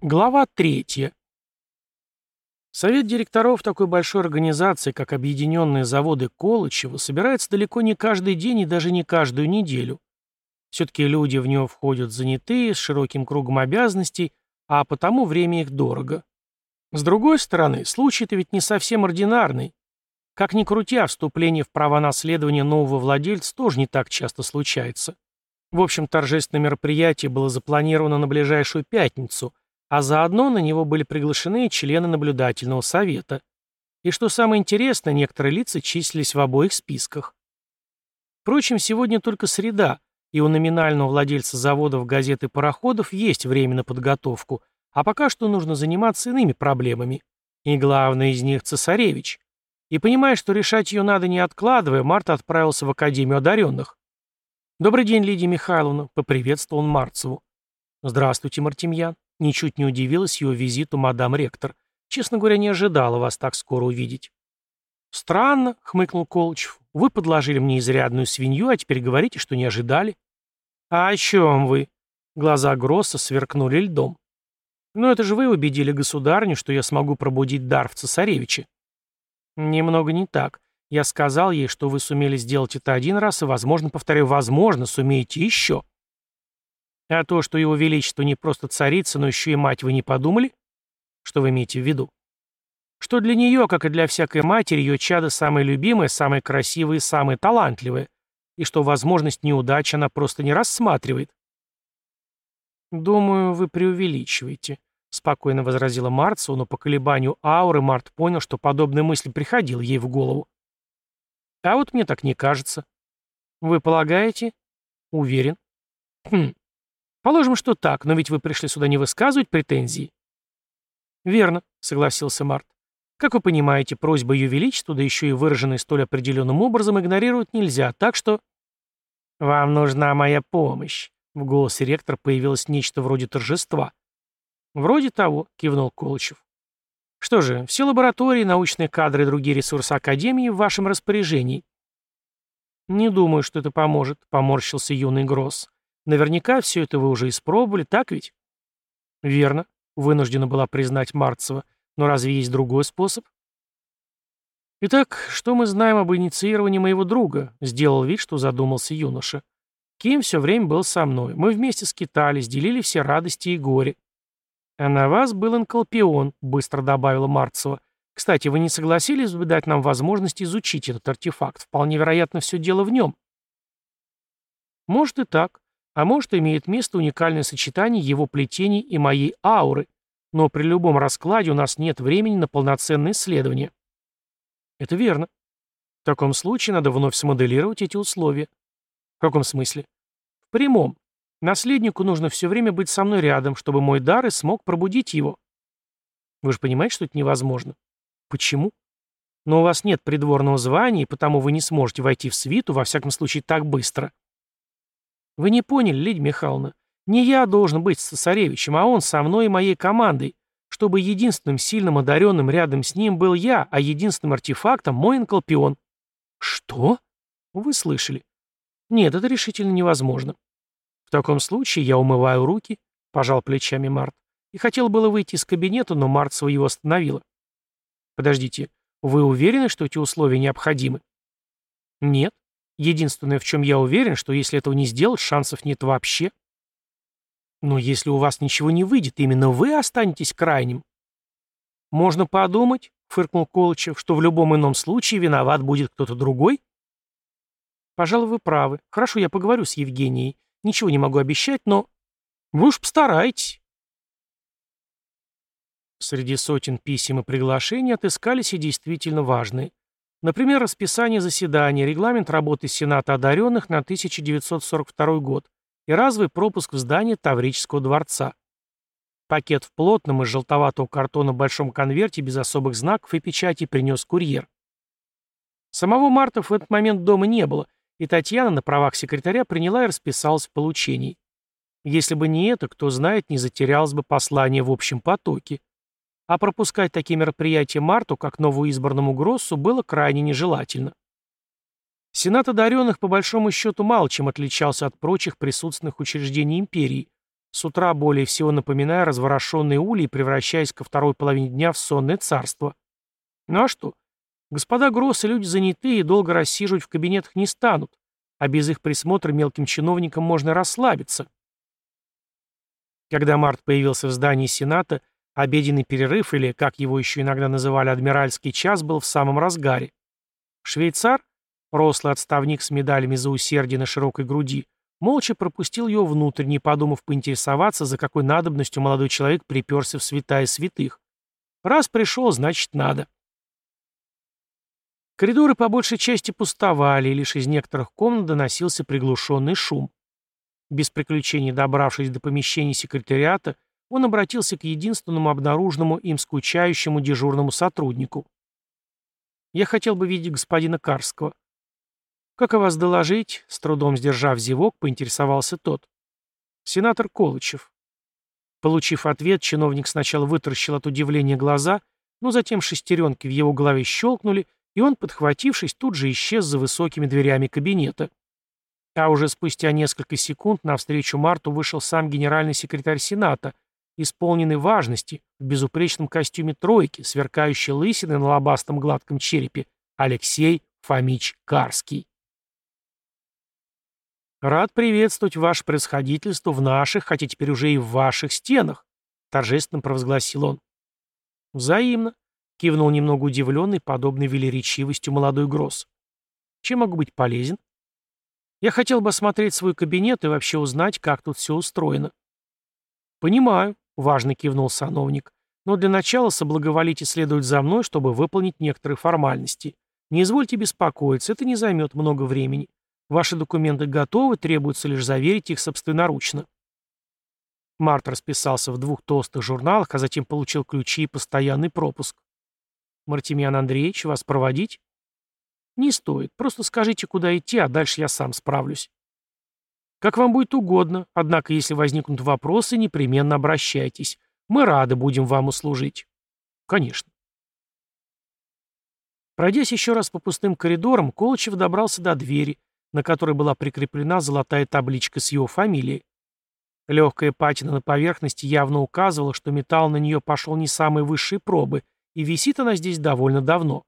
Глава третья. Совет директоров такой большой организации, как Объединенные заводы Колычева, собирается далеко не каждый день и даже не каждую неделю. Все-таки люди в него входят занятые, с широким кругом обязанностей, а потому время их дорого. С другой стороны, случай-то ведь не совсем ординарный. Как ни крутя, вступление в права наследования нового владельца тоже не так часто случается. В общем, торжественное мероприятие было запланировано на ближайшую пятницу, а заодно на него были приглашены члены наблюдательного совета. И что самое интересное, некоторые лица числились в обоих списках. Впрочем, сегодня только среда, и у номинального владельца заводов, газет и пароходов есть время на подготовку, а пока что нужно заниматься иными проблемами. И главное из них – цесаревич. И понимая, что решать ее надо не откладывая, Марта отправился в Академию одаренных. «Добрый день, Лидия Михайловна», — поприветствовал он Марцеву. «Здравствуйте, Мартемьян». Ничуть не удивилась его визиту мадам ректор. «Честно говоря, не ожидала вас так скоро увидеть». «Странно», — хмыкнул Колычев. «Вы подложили мне изрядную свинью, а теперь говорите, что не ожидали». «А о чем вы?» Глаза Гросса сверкнули льдом. «Ну это же вы убедили государню, что я смогу пробудить дар в цесаревиче». «Немного не так. Я сказал ей, что вы сумели сделать это один раз, и, возможно, повторяю, возможно, сумеете еще». «А то, что его величество не просто царица, но еще и мать, вы не подумали? Что вы имеете в виду?» что для нее, как и для всякой матери, ее чадо самое любимое, самое красивое и самое талантливое, и что возможность неудачи она просто не рассматривает. «Думаю, вы преувеличиваете», — спокойно возразила Марцу, но по колебанию ауры Март понял, что подобная мысль приходила ей в голову. «А вот мне так не кажется». «Вы полагаете?» «Уверен». «Хм. Положим, что так, но ведь вы пришли сюда не высказывать претензий». «Верно», — согласился Март. Как вы понимаете, просьба Ее Величества, да еще и выраженная столь определенным образом, игнорировать нельзя, так что... «Вам нужна моя помощь», — в голосе ректора появилось нечто вроде торжества. «Вроде того», — кивнул Колычев. «Что же, все лаборатории, научные кадры и другие ресурсы Академии в вашем распоряжении». «Не думаю, что это поможет», — поморщился юный Гросс. «Наверняка все это вы уже испробовали, так ведь?» «Верно», — вынуждена была признать Марцева. Но разве есть другой способ? Итак, что мы знаем об инициировании моего друга? Сделал вид, что задумался юноша. Ким все время был со мной. Мы вместе скитались, делили все радости и горе. А на вас был инколпион, быстро добавила Марцева. Кстати, вы не согласились бы дать нам возможность изучить этот артефакт? Вполне вероятно, все дело в нем. Может и так. А может, имеет место уникальное сочетание его плетений и моей ауры, но при любом раскладе у нас нет времени на полноценное исследование. Это верно. В таком случае надо вновь смоделировать эти условия. В каком смысле? В прямом. Наследнику нужно все время быть со мной рядом, чтобы мой дар и смог пробудить его. Вы же понимаете, что это невозможно? Почему? Но у вас нет придворного звания, и потому вы не сможете войти в свиту, во всяком случае, так быстро. Вы не поняли, Лидия Михайловна. Не я должен быть с цесаревичем, а он со мной и моей командой, чтобы единственным сильным одаренным рядом с ним был я, а единственным артефактом мой инколпион. Что? Вы слышали. Нет, это решительно невозможно. В таком случае я умываю руки, пожал плечами Март, и хотел было выйти из кабинета, но Марцева его остановила. Подождите, вы уверены, что эти условия необходимы? Нет. Единственное, в чем я уверен, что если этого не сделать, шансов нет вообще. Но если у вас ничего не выйдет, именно вы останетесь крайним. Можно подумать, фыркнул Колычев, что в любом ином случае виноват будет кто-то другой. Пожалуй, вы правы. Хорошо, я поговорю с Евгенией. Ничего не могу обещать, но... Вы уж постарайтесь. Среди сотен писем и приглашений отыскались и действительно важные. Например, расписание заседания, регламент работы Сената одаренных на 1942 год, и разовый пропуск в здание Таврического дворца. Пакет в плотном из желтоватого картона большом конверте без особых знаков и печати принес курьер. Самого Марта в этот момент дома не было, и Татьяна на правах секретаря приняла и расписалась в получении. Если бы не это, кто знает, не затерялось бы послание в общем потоке. А пропускать такие мероприятия Марту, как новоизбранному Гроссу, было крайне нежелательно. Сенат одаренных по большому счету мало чем отличался от прочих присутственных учреждений империи, с утра более всего напоминая разворошенные ули и превращаясь ко второй половине дня в сонное царство. Ну а что? Господа Гроссы люди занятые и долго рассиживать в кабинетах не станут, а без их присмотра мелким чиновникам можно расслабиться. Когда Март появился в здании Сената, обеденный перерыв, или, как его еще иногда называли, адмиральский час, был в самом разгаре. Швейцар, рослый отставник с медалями за усердие на широкой груди, молча пропустил его внутрь, не подумав поинтересоваться, за какой надобностью молодой человек приперся в святая святых. Раз пришел, значит надо. Коридоры по большей части пустовали, и лишь из некоторых комнат доносился приглушенный шум. Без приключений добравшись до помещения секретариата, он обратился к единственному обнаруженному им скучающему дежурному сотруднику. «Я хотел бы видеть господина Карского». «Как о вас доложить?» — с трудом сдержав зевок, поинтересовался тот. «Сенатор Колычев». Получив ответ, чиновник сначала вытаращил от удивления глаза, но затем шестеренки в его голове щелкнули, и он, подхватившись, тут же исчез за высокими дверями кабинета. А уже спустя несколько секунд навстречу Марту вышел сам генеральный секретарь Сената, исполненный важности, в безупречном костюме тройки, сверкающей лысиной на лобастом гладком черепе, Алексей Фомич Карский. «Рад приветствовать ваше происходительство в наших, хотя теперь уже и в ваших стенах», торжественно провозгласил он. «Взаимно», — кивнул немного удивленный, подобной велеречивостью молодой Гросс. «Чем могу быть полезен?» Я хотел бы осмотреть свой кабинет и вообще узнать, как тут все устроено. Понимаю, важно кивнул сановник. Но для начала соблаговолите следовать за мной, чтобы выполнить некоторые формальности. Не извольте беспокоиться, это не займет много времени. Ваши документы готовы, требуется лишь заверить их собственноручно. Март расписался в двух толстых журналах, а затем получил ключи и постоянный пропуск. «Мартемьян Андреевич, вас проводить?» «Не стоит. Просто скажите, куда идти, а дальше я сам справлюсь». «Как вам будет угодно, однако если возникнут вопросы, непременно обращайтесь. Мы рады будем вам услужить». «Конечно». Пройдясь еще раз по пустым коридорам, Колычев добрался до двери, на которой была прикреплена золотая табличка с его фамилией. Легкая патина на поверхности явно указывала, что металл на нее пошел не самой высшей пробы, и висит она здесь довольно давно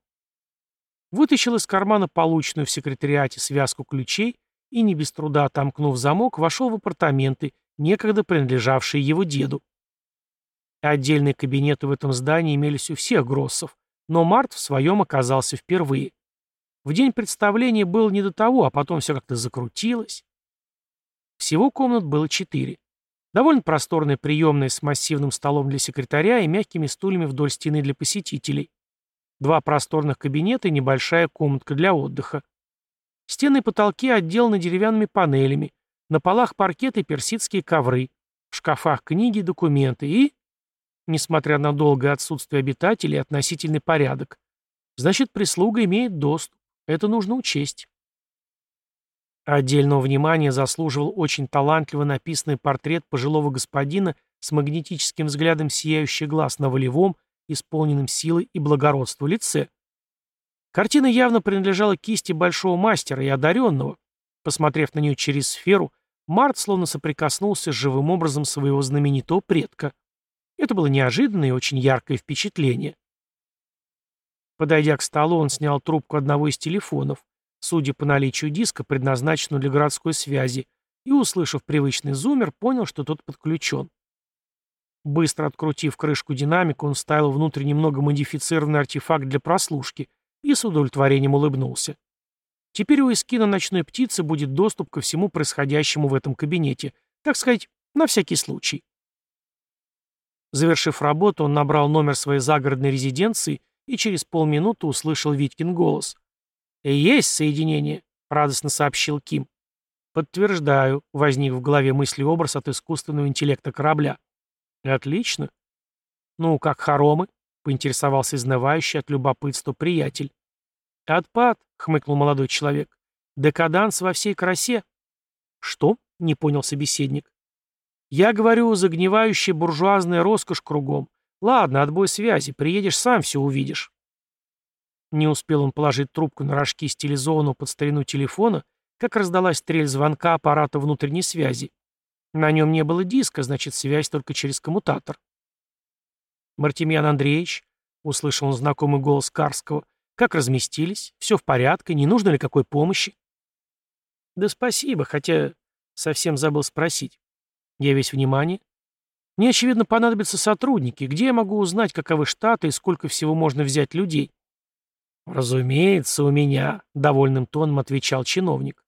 вытащил из кармана полученную в секретариате связку ключей и, не без труда отомкнув замок, вошел в апартаменты, некогда принадлежавшие его деду. Отдельные кабинеты в этом здании имелись у всех Гроссов, но Март в своем оказался впервые. В день представления было не до того, а потом все как-то закрутилось. Всего комнат было четыре. Довольно просторная приемная с массивным столом для секретаря и мягкими стульями вдоль стены для посетителей. Два просторных кабинета и небольшая комнатка для отдыха. Стены и потолки отделаны деревянными панелями, на полах паркет и персидские ковры, в шкафах книги документы и, несмотря на долгое отсутствие обитателей, относительный порядок. Значит, прислуга имеет доступ. Это нужно учесть. Отдельного внимания заслуживал очень талантливо написанный портрет пожилого господина с магнетическим взглядом сияющий глаз на волевом, исполненным силой и благородства лице. Картина явно принадлежала кисти большого мастера и одаренного. Посмотрев на нее через сферу, Март словно соприкоснулся с живым образом своего знаменитого предка. Это было неожиданное и очень яркое впечатление. Подойдя к столу, он снял трубку одного из телефонов, судя по наличию диска, предназначенного для городской связи, и, услышав привычный зумер, понял, что тот подключен. Быстро открутив крышку динамика, он вставил внутрь немного модифицированный артефакт для прослушки и с удовлетворением улыбнулся. Теперь у эскина ночной птицы будет доступ ко всему происходящему в этом кабинете, так сказать, на всякий случай. Завершив работу, он набрал номер своей загородной резиденции и через полминуты услышал Витькин голос. «Есть соединение», — радостно сообщил Ким. «Подтверждаю», — возник в голове мысли образ от искусственного интеллекта корабля. «Отлично. Ну, как хоромы?» — поинтересовался изнывающий от любопытства приятель. «Отпад», — хмыкнул молодой человек. «Декаданс во всей красе». «Что?» — не понял собеседник. «Я говорю, загнивающая буржуазная роскошь кругом. Ладно, отбой связи, приедешь сам, все увидишь». Не успел он положить трубку на рожки стилизованного под старину телефона, как раздалась стрель звонка аппарата внутренней связи. На нем не было диска, значит, связь только через коммутатор. «Мартемьян Андреевич», — услышал он знакомый голос Карского, — «как разместились? Все в порядке? Не нужно ли какой помощи?» «Да спасибо, хотя совсем забыл спросить. Я весь внимание. Мне, очевидно, понадобятся сотрудники. Где я могу узнать, каковы штаты и сколько всего можно взять людей?» «Разумеется, у меня», — довольным тоном отвечал чиновник.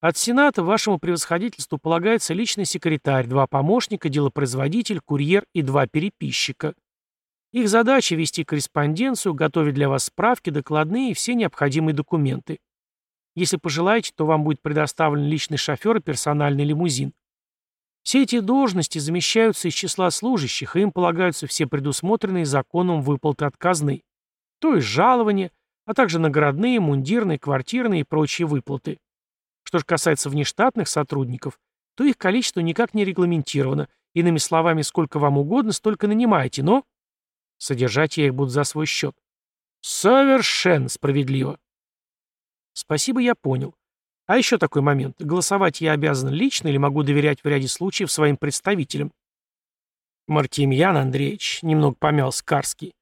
«От Сената вашему превосходительству полагается личный секретарь, два помощника, делопроизводитель, курьер и два переписчика. Их задача — вести корреспонденцию, готовить для вас справки, докладные и все необходимые документы. Если пожелаете, то вам будет предоставлен личный шофер и персональный лимузин. Все эти должности замещаются из числа служащих, и им полагаются все предусмотренные законом выплаты от казны то есть жалования, а также наградные, мундирные, квартирные и прочие выплаты. Что же касается внештатных сотрудников, то их количество никак не регламентировано, иными словами, сколько вам угодно, столько нанимаете, но... Содержать я их буду за свой счет. Совершенно справедливо. Спасибо, я понял. А еще такой момент. Голосовать я обязан лично или могу доверять в ряде случаев своим представителям? Мартемьян Андреевич, немного помялся Карский,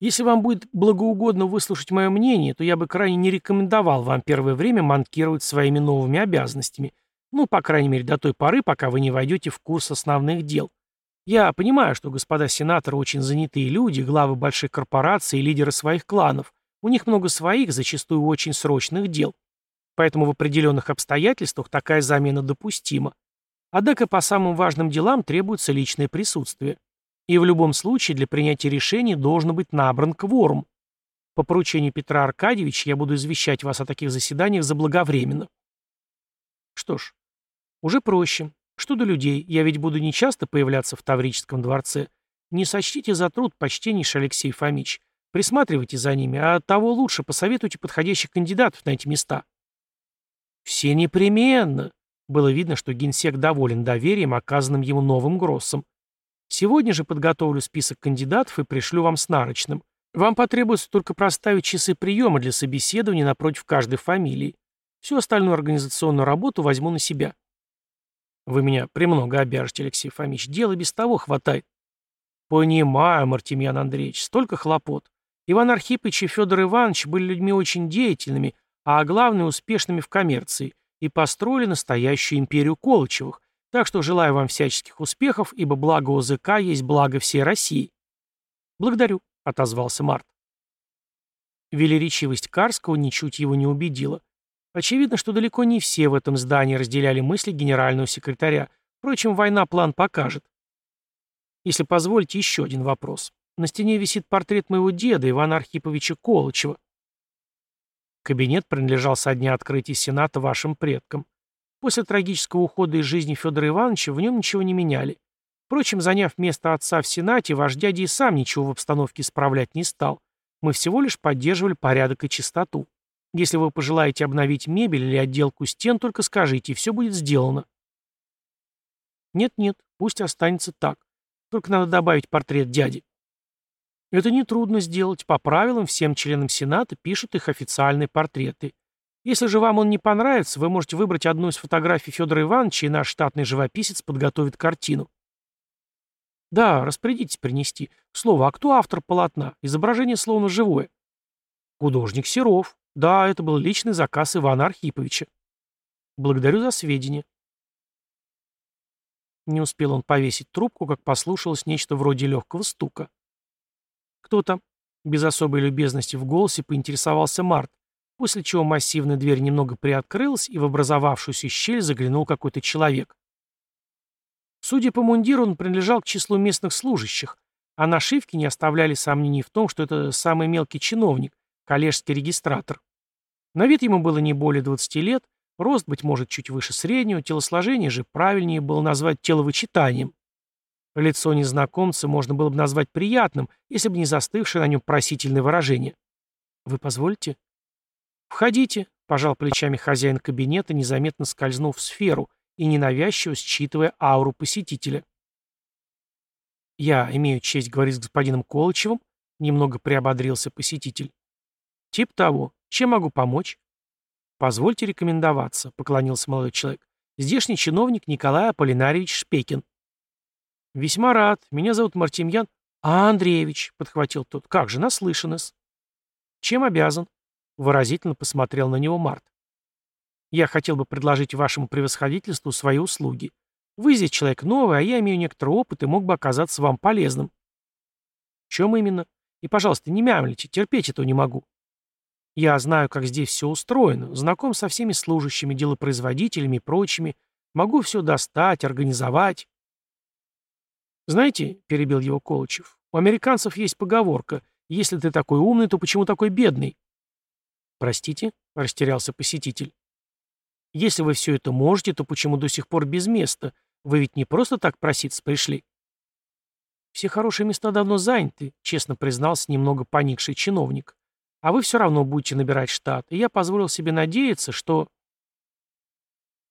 если вам будет благоугодно выслушать мое мнение, то я бы крайне не рекомендовал вам первое время манкировать своими новыми обязанностями. Ну, по крайней мере, до той поры, пока вы не войдете в курс основных дел. Я понимаю, что господа сенаторы очень занятые люди, главы больших корпораций и лидеры своих кланов. У них много своих, зачастую очень срочных дел. Поэтому в определенных обстоятельствах такая замена допустима. Однако по самым важным делам требуется личное присутствие. И в любом случае для принятия решений должен быть набран кворум. По поручению Петра Аркадьевича я буду извещать вас о таких заседаниях заблаговременно. Что ж, уже проще. Что до людей, я ведь буду нечасто появляться в Таврическом дворце. Не сочтите за труд, почтеннейший Алексей Фомич. Присматривайте за ними, а того лучше посоветуйте подходящих кандидатов на эти места. Все непременно. Было видно, что генсек доволен доверием, оказанным ему новым Гроссом. Сегодня же подготовлю список кандидатов и пришлю вам с. Вам потребуется только проставить часы приема для собеседования напротив каждой фамилии. Всю остальную организационную работу возьму на себя. Вы меня премного обяжете, Алексей Фомич. Дела без того хватает. Понимаю, Мартемьян Андреевич, столько хлопот. Иван Архипович и Федор Иванович были людьми очень деятельными, а главное успешными в коммерции, и построили настоящую империю Колычевых, так что желаю вам всяческих успехов, ибо благо ОЗК есть благо всей России. Благодарю, отозвался Март. Велеречивость Карского ничуть его не убедила. Очевидно, что далеко не все в этом здании разделяли мысли генерального секретаря. Впрочем, война план покажет. Если позволите, еще один вопрос. На стене висит портрет моего деда, Ивана Архиповича Колычева. Кабинет принадлежал со дня открытия Сената вашим предкам. После трагического ухода из жизни Федора Ивановича в нем ничего не меняли. Впрочем, заняв место отца в Сенате, ваш дядя и сам ничего в обстановке исправлять не стал. Мы всего лишь поддерживали порядок и чистоту. Если вы пожелаете обновить мебель или отделку стен, только скажите, и все будет сделано. Нет-нет, пусть останется так. Только надо добавить портрет дяди. Это нетрудно сделать. По правилам, всем членам Сената пишут их официальные портреты. Если же вам он не понравится, вы можете выбрать одну из фотографий Федора Ивановича, и наш штатный живописец подготовит картину. Да, распорядитесь принести. Слово, а кто автор полотна? Изображение словно живое. Художник Серов. Да, это был личный заказ Ивана Архиповича. Благодарю за сведения. Не успел он повесить трубку, как послушалось нечто вроде легкого стука. «Кто там?» Без особой любезности в голосе поинтересовался Март, после чего массивная дверь немного приоткрылась, и в образовавшуюся щель заглянул какой-то человек. Судя по мундиру, он принадлежал к числу местных служащих, а нашивки не оставляли сомнений в том, что это самый мелкий чиновник, коллежский регистратор. На вид ему было не более 20 лет, рост, быть может, чуть выше среднего, телосложение же правильнее было назвать теловычитанием. Лицо незнакомца можно было бы назвать приятным, если бы не застывшее на нем просительное выражение. «Вы позволите?» «Входите», — пожал плечами хозяин кабинета, незаметно скользнув в сферу и ненавязчиво считывая ауру посетителя. «Я имею честь говорить с господином Колычевым», — немного приободрился посетитель. «Тип того. Чем могу помочь?» «Позвольте рекомендоваться», — поклонился молодой человек. Здешний чиновник Николай Аполлинарьевич Шпекин. Весьма рад. Меня зовут Мартемьян. А, Андреевич, подхватил тот. Как же, наслышан-с. Чем обязан? Выразительно посмотрел на него Март. Я хотел бы предложить вашему превосходительству свои услуги. Вы здесь человек новый, а я имею некоторый опыт и мог бы оказаться вам полезным. В чем именно? И, пожалуйста, не мямлите, терпеть этого не могу. Я знаю, как здесь все устроено, знаком со всеми служащими, делопроизводителями и прочими, могу все достать, организовать. Знаете, перебил его Колычев, у американцев есть поговорка «Если ты такой умный, то почему такой бедный?» «Простите?» — растерялся посетитель. «Если вы все это можете, то почему до сих пор без места? Вы ведь не просто так проситься пришли?» «Все хорошие места давно заняты», — честно признался немного поникший чиновник. А вы все равно будете набирать штат, и я позволил себе надеяться, что...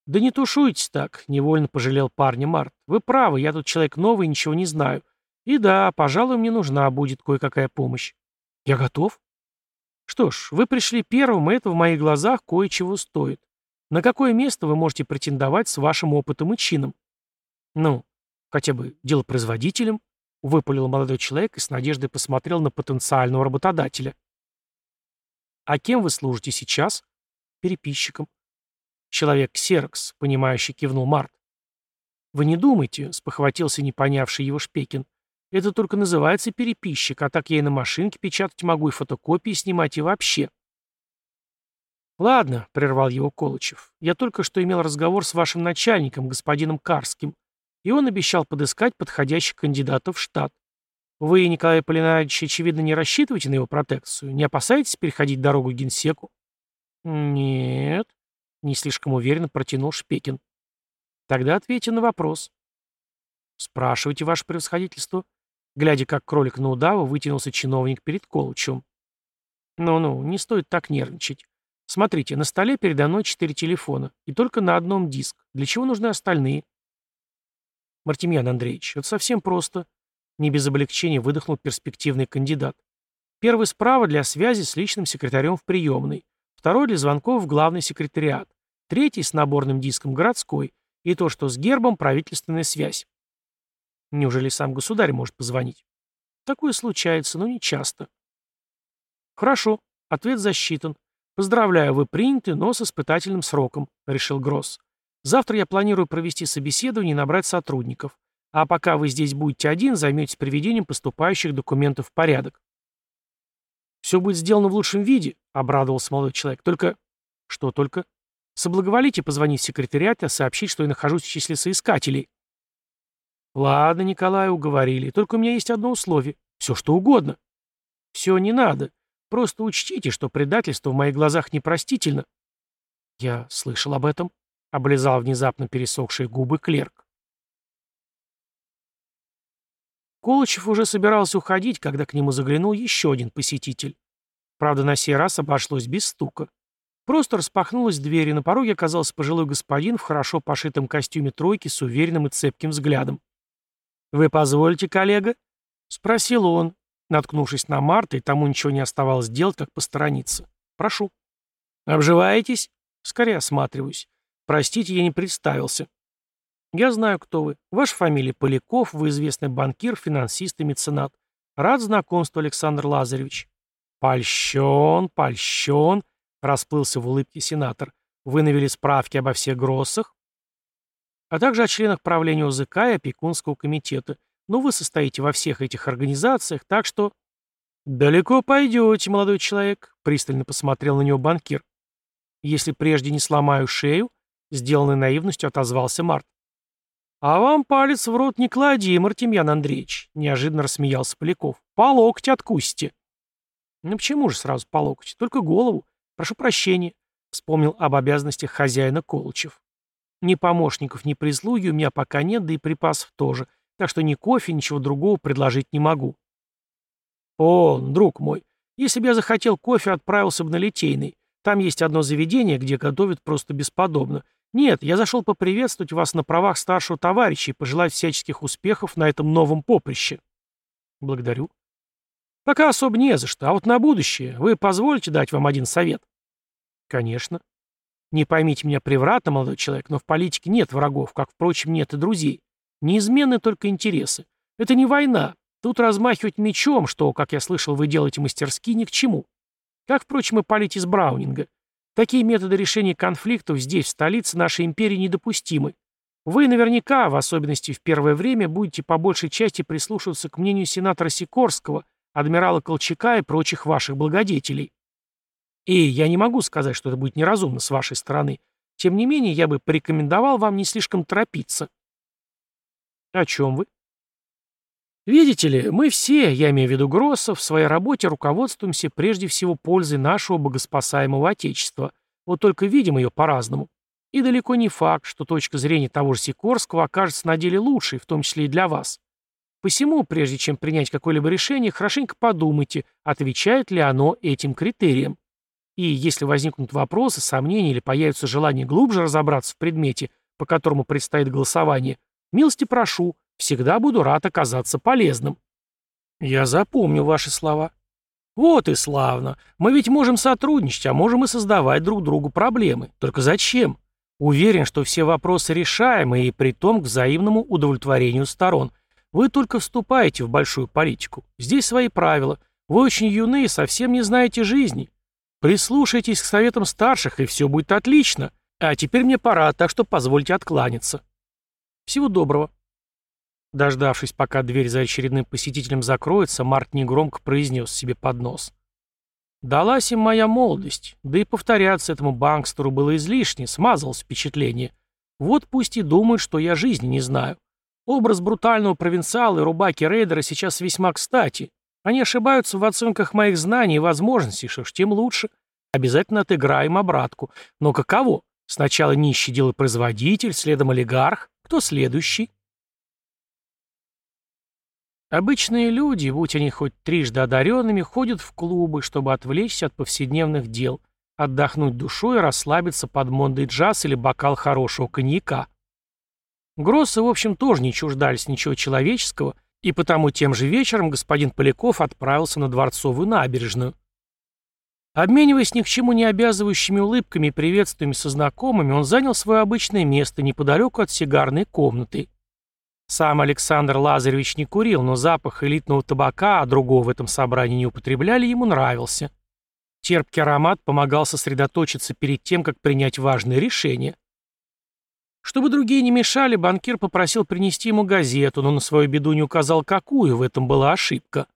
Да не тушуйтесь так, невольно пожалел парня Март. Вы правы, я тут человек новый, ничего не знаю. И да, пожалуй, мне нужна будет кое-какая помощь. Я готов. Что ж, вы пришли первым, и это в моих глазах кое-чего стоит. На какое место вы можете претендовать с вашим опытом и чином? Ну, хотя бы делопроизводителем, выпалил молодой человек и с надеждой посмотрел на потенциального работодателя. А кем вы служите сейчас? Переписчиком. Человек Ксерокс, понимающий, кивнул Март. Вы не думайте, спохватился не понявший его Шпекин. Это только называется переписчик, а так я и на машинке печатать могу, и фотокопии снимать, и вообще. «Ладно», — прервал его Колычев. «Я только что имел разговор с вашим начальником, господином Карским, и он обещал подыскать подходящих кандидатов в штат. Вы, Николай Полинарович, очевидно, не рассчитываете на его протекцию? Не опасаетесь переходить дорогу генсеку? Нет, не слишком уверенно протянул Шпекин. Тогда ответьте на вопрос. Спрашивайте, ваше превосходительство. Глядя, как кролик на удава, вытянулся чиновник перед Колычем. Ну-ну, не стоит так нервничать. Смотрите, на столе передо мной четыре телефона, и только на одном диск. Для чего нужны остальные? Мартемьян Андреевич, это совсем просто. Не без облегчения выдохнул перспективный кандидат. Первый справа для связи с личным секретарем в приемной. Второй для звонков в главный секретариат. Третий с наборным диском городской. И то, что с гербом правительственная связь. Неужели сам государь может позвонить? Такое случается, но не часто. Хорошо, ответ засчитан. Поздравляю, вы приняты, но с испытательным сроком, решил Гросс. Завтра я планирую провести собеседование и набрать сотрудников. А пока вы здесь будете один, займетесь приведением поступающих документов в порядок. «Все будет сделано в лучшем виде», — обрадовался молодой человек. «Только...» «Что только?» «Соблаговолите позвонить в секретариат и сообщить, что я нахожусь в числе соискателей». «Ладно, Николай, уговорили. Только у меня есть одно условие. Все что угодно». «Все не надо. Просто учтите, что предательство в моих глазах непростительно». «Я слышал об этом», — облизал внезапно пересохшие губы клерк. Колычев уже собирался уходить, когда к нему заглянул еще один посетитель. Правда, на сей раз обошлось без стука. Просто распахнулась дверь, и на пороге оказался пожилой господин в хорошо пошитом костюме тройки с уверенным и цепким взглядом. «Вы позволите, коллега?» — спросил он, наткнувшись на Марта, и тому ничего не оставалось делать, как посторониться. «Прошу». «Обживаетесь?» «Скорее осматриваюсь. Простите, я не представился». «Я знаю, кто вы. Ваша фамилия Поляков, вы известный банкир, финансист и меценат. Рад знакомству, Александр Лазаревич». «Польщен, польщен», — расплылся в улыбке сенатор. «Вы навели справки обо всех гроссах?» «А также о членах правления УЗК и опекунского комитета. Но вы состоите во всех этих организациях, так что...» «Далеко пойдете, молодой человек», — пристально посмотрел на него банкир. «Если прежде не сломаю шею», — сделанной наивностью отозвался Март. «А вам палец в рот не клади, Мартемьян Андреевич», — неожиданно рассмеялся Поляков. «По локоть откусите». «Ну почему же сразу по локоть? Только голову. Прошу прощения», — вспомнил об обязанностях хозяина Колычев. «Ни помощников, ни прислуги у меня пока нет, да и припасов тоже, так что ни кофе, ничего другого предложить не могу». «О, друг мой, если бы я захотел кофе, отправился бы на Литейный. Там есть одно заведение, где готовят просто бесподобно. Нет, я зашел поприветствовать вас на правах старшего товарища и пожелать всяческих успехов на этом новом поприще. Благодарю. Пока особо не за что, а вот на будущее вы позволите дать вам один совет? Конечно. Не поймите меня превратно, молодой человек, но в политике нет врагов, как, впрочем, нет и друзей. Неизменны только интересы. Это не война. Тут размахивать мечом, что, как я слышал, вы делаете мастерски, ни к чему. Как, впрочем, и палить из Браунинга. Такие методы решения конфликтов здесь, в столице нашей империи, недопустимы. Вы наверняка, в особенности в первое время, будете по большей части прислушиваться к мнению сенатора Сикорского, адмирала Колчака и прочих ваших благодетелей. И я не могу сказать, что это будет неразумно с вашей стороны. Тем не менее, я бы порекомендовал вам не слишком торопиться. О чем вы? Видите ли, мы все, я имею в виду Гроссов, в своей работе руководствуемся прежде всего пользой нашего богоспасаемого Отечества. Вот только видим ее по-разному. И далеко не факт, что точка зрения того же Сикорского окажется на деле лучшей, в том числе и для вас. Посему, прежде чем принять какое-либо решение, хорошенько подумайте, отвечает ли оно этим критериям. И если возникнут вопросы, сомнения или появится желание глубже разобраться в предмете, по которому предстоит голосование, милости прошу, всегда буду рад оказаться полезным. Я запомню ваши слова. Вот и славно. Мы ведь можем сотрудничать, а можем и создавать друг другу проблемы. Только зачем? Уверен, что все вопросы решаемы и при том к взаимному удовлетворению сторон. Вы только вступаете в большую политику. Здесь свои правила. Вы очень юны и совсем не знаете жизни. Прислушайтесь к советам старших, и все будет отлично. А теперь мне пора, так что позвольте откланяться. Всего доброго. Дождавшись, пока дверь за очередным посетителем закроется, Март негромко произнес себе под нос. «Далась им моя молодость, да и повторяться этому банкстеру было излишне, смазалось впечатление. Вот пусть и думают, что я жизни не знаю. Образ брутального провинциала и рубаки-рейдера сейчас весьма кстати. Они ошибаются в оценках моих знаний и возможностей, что ж, тем лучше. Обязательно отыграем обратку. Но каково? Сначала нищий делопроизводитель, следом олигарх. Кто следующий? Обычные люди, будь они хоть трижды одаренными, ходят в клубы, чтобы отвлечься от повседневных дел, отдохнуть душой и расслабиться под мондой джаз или бокал хорошего коньяка. Гроссы, в общем, тоже не чуждались ничего человеческого – и потому тем же вечером господин Поляков отправился на Дворцовую набережную. Обмениваясь ни к чему не обязывающими улыбками и приветствиями со знакомыми, он занял свое обычное место неподалеку от сигарной комнаты. Сам Александр Лазаревич не курил, но запах элитного табака, а другого в этом собрании не употребляли, ему нравился. Терпкий аромат помогал сосредоточиться перед тем, как принять важное решение. Чтобы другие не мешали, банкир попросил принести ему газету, но на свою беду не указал, какую, в этом была ошибка.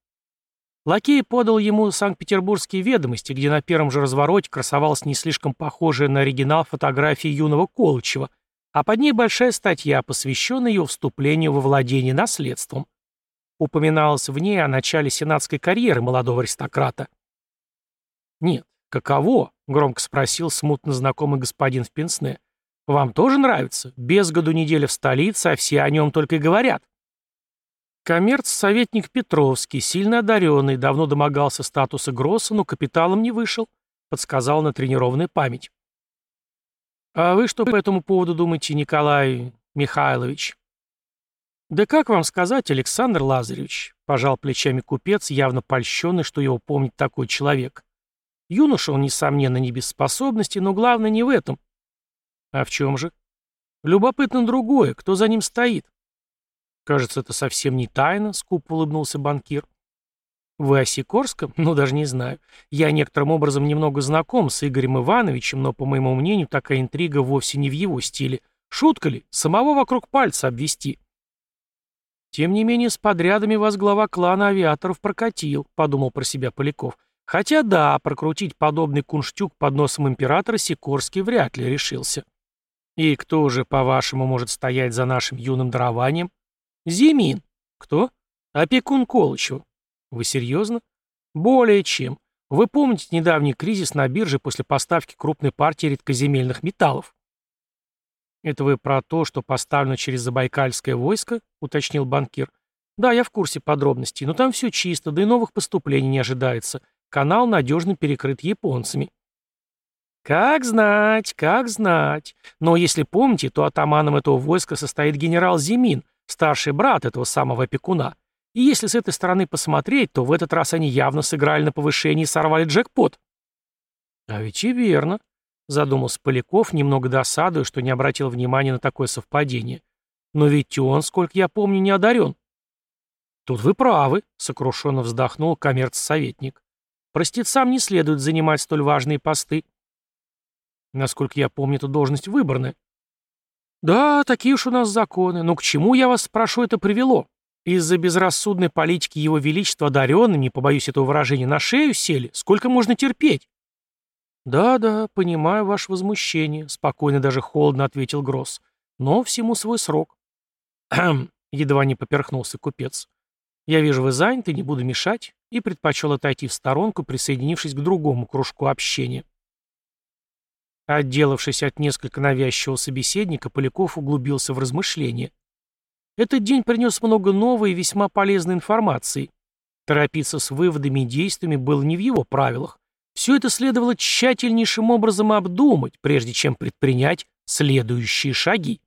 Лакей подал ему Санкт-Петербургские ведомости, где на первом же развороте красовалась не слишком похожая на оригинал фотографии юного Колычева, а под ней большая статья, посвященная его вступлению во владение наследством. Упоминалось в ней о начале сенатской карьеры молодого аристократа. «Нет, каково?» — громко спросил смутно знакомый господин в пенсне. Вам тоже нравится? Без году неделя в столице, а все о нем только и говорят. Коммерц-советник Петровский, сильно одаренный, давно домогался статуса Гросса, но капиталом не вышел, подсказал на тренированная память. А вы что по этому поводу думаете, Николай Михайлович? Да как вам сказать, Александр Лазаревич, пожал плечами купец, явно польщенный, что его помнит такой человек. Юноша он, несомненно, не без способностей, но главное не в этом. А в чем же? Любопытно другое, кто за ним стоит. Кажется, это совсем не тайна, скупо улыбнулся банкир. Вы о? Ну, даже не знаю. Я некоторым образом немного знаком с Игорем Ивановичем, но, по моему мнению, такая интрига вовсе не в его стиле. Шутка ли? Самого вокруг пальца обвести. Тем не менее, с подрядами вас глава клана авиаторов прокатил, подумал про себя Поляков. Хотя да, прокрутить подобный кунштюк под носом императора Сикорский вряд ли решился. И кто же, по-вашему, может стоять за нашим юным дарованием? Зимин. Кто? Опекун Колычева. Вы серьезно? Более чем. Вы помните недавний кризис на бирже после поставки крупной партии редкоземельных металлов? Это вы про то, что поставлено через Забайкальское войско? Уточнил банкир. Да, я в курсе подробностей, но там все чисто, да и новых поступлений не ожидается. Канал надежно перекрыт японцами. Как знать, как знать. Но если помните, то атаманом этого войска состоит генерал Зимин, старший брат этого самого опекуна. И если с этой стороны посмотреть, то в этот раз они явно сыграли на повышении и сорвали джекпот. А ведь и верно. Задумался Поляков, немного досадуя, что не обратил внимания на такое совпадение. Но ведь он, сколько я помню, не одарен. Тут вы правы, сокрушенно вздохнул коммерц-советник. Простецам не следует занимать столь важные посты. Насколько я помню, эта должность выборная. Да, такие уж у нас законы. Но к чему, я вас спрошу, это привело? Из-за безрассудной политики его величества одаренным, не побоюсь этого выражения, на шею сели? Сколько можно терпеть? «Да-да, понимаю ваше возмущение», — спокойно даже холодно ответил Гросс. «Но всему свой срок». «Хм», — едва не поперхнулся купец. «Я вижу, вы заняты, не буду мешать», и предпочел отойти в сторонку, присоединившись к другому кружку общения. Отделавшись от несколько навязчивого собеседника, Поляков углубился в размышления. Этот день принес много новой и весьма полезной информации. Торопиться с выводами и действиями было не в его правилах. Все это следовало тщательнейшим образом обдумать, прежде чем предпринять следующие шаги.